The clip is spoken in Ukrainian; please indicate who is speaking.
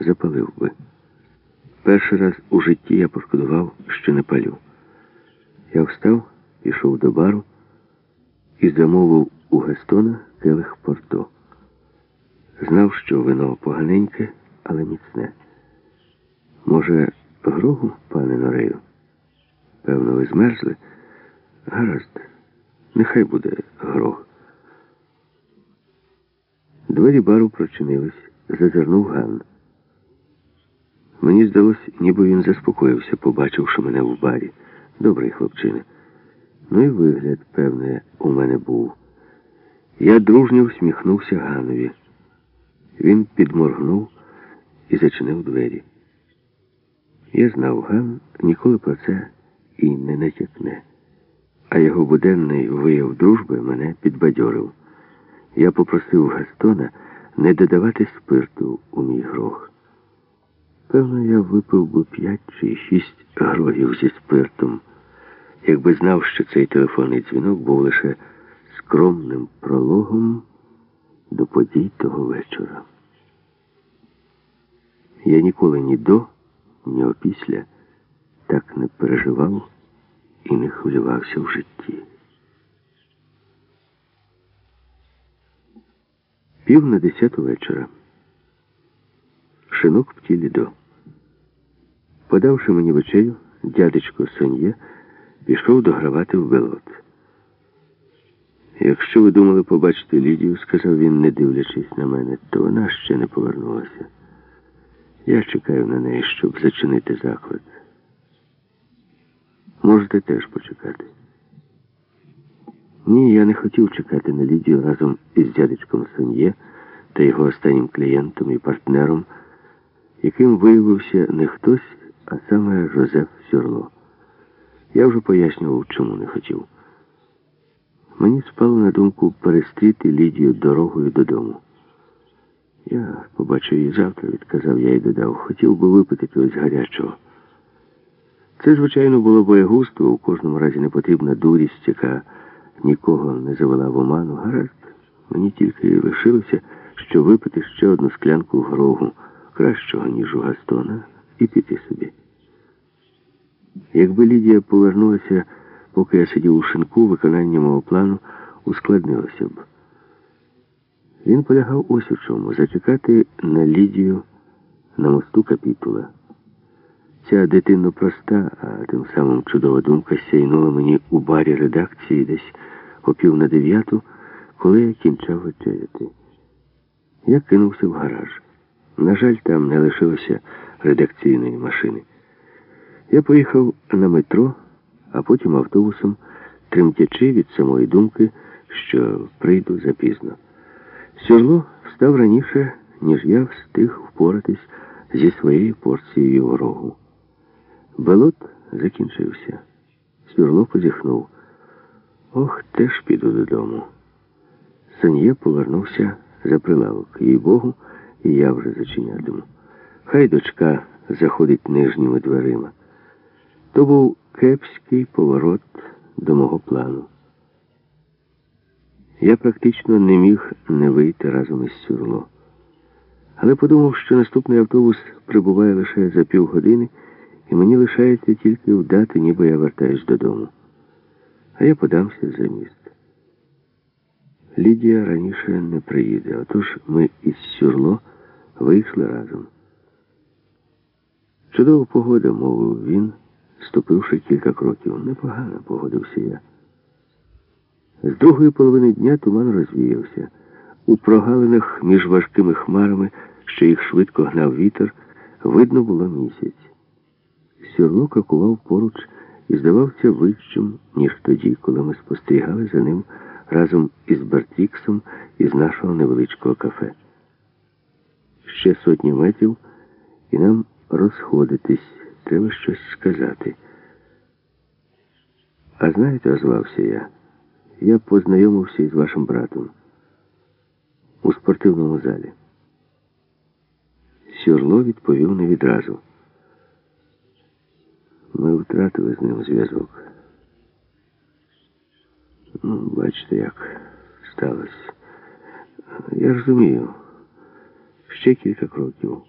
Speaker 1: запалив би. Перший раз у житті я пошкодував, що не палю. Я встав, пішов до бару і замовив у Гестона келих порто. Знав, що вино поганеньке, але міцне. Може, грогу, пане Норею? Певно, ви змерзли? Гаразд, нехай буде грог. Двері бару прочинились, зазирнув Ган. Мені здалось, ніби він заспокоївся, побачивши мене в барі. Добрий хлопчина. Ну і вигляд, певне, у мене був. Я дружньо всміхнувся Ганові. Він підморгнув і зачинив двері. Я знав, Ган ніколи про це і не натякне. А його буденний вияв дружби мене підбадьорив. Я попросив Гастона не додавати спирту у мій грох. Певно, я випив би п'ять чи шість грогів зі спиртом, якби знав, що цей телефонний дзвінок був лише скромним прологом до подій того вечора. Я ніколи ні до, ні опісля так не переживав і не хвилювався в житті. Пів на десяту вечора. Шинок в тілі до. Подавши мені вечерю, дядечко Сон'є пішов догравати в белот. Якщо ви думали побачити Лідію, сказав він, не дивлячись на мене, то вона ще не повернулася. Я чекаю на неї, щоб зачинити заклад. Можете теж почекати. Ні, я не хотів чекати на Лідію разом із дядечком Сон'є та його останнім клієнтом і партнером, яким виявився не хтось, а саме Жозеф Сюрло. Я вже пояснював, чому не хотів. Мені спало на думку перестріти Лідію дорогою додому. Я побачу її завтра, відказав я і додав. Хотів би випити чогось гарячого. Це, звичайно, було боягузтво, у кожному разі не потрібна дурість, яка нікого не завела в оману. Гаразд, мені тільки і лишилося, що випити ще одну склянку грогу, кращого, ніж у Гастона, і піти собі. Якби Лідія повернулася, поки я сидів у шинку, виконання мого плану ускладнилося б. Він полягав ось у чому зачекати на Лідію на мосту капітула. Ця дитинно проста, а тим самим чудова думка сяйнула мені у барі редакції десь о пів на дев'яту, коли я кінчав вечеряти. Я кинувся в гараж. На жаль, там не лишилося редакційної машини. Я поїхав на метро, а потім автобусом, тремтячи від самої думки, що прийду запізно. Сюрло встав раніше, ніж я встиг впоратись зі своєю порцією ворогу. Белот закінчився. Сюрло позіхнув. Ох, теж піду додому. Сан'є повернувся за прилавок. Їй Богу, і я вже зачинятиму. Хай дочка заходить нижніми дверима. То був кепський поворот до мого плану. Я практично не міг не вийти разом із сюрло. Але подумав, що наступний автобус прибуває лише за півгодини, і мені лишається тільки вдати, ніби я вертаюсь додому. А я подамся за міст. Лідія раніше не приїде, отож ми із сюрло вийшли разом. Чудова погода, мовив він, ступивши кілька кроків. Непогано, погодився я. З другої половини дня туман розвіявся. У прогалинах між важкими хмарами, що їх швидко гнав вітер, видно було місяць. Сюрло крокував поруч і здавався вищим, ніж тоді, коли ми спостерігали за ним разом із Бертріксом із нашого невеличкого кафе. Ще сотні метрів, і нам розходитись, треба щось сказати. А знаєте, озвався я, я познайомився із вашим братом у спортивному залі. Сюрло відповів не відразу. Ми втратили з ним зв'язок. Ну, бачите, як сталося. Я розумію. Ще кілька кроків.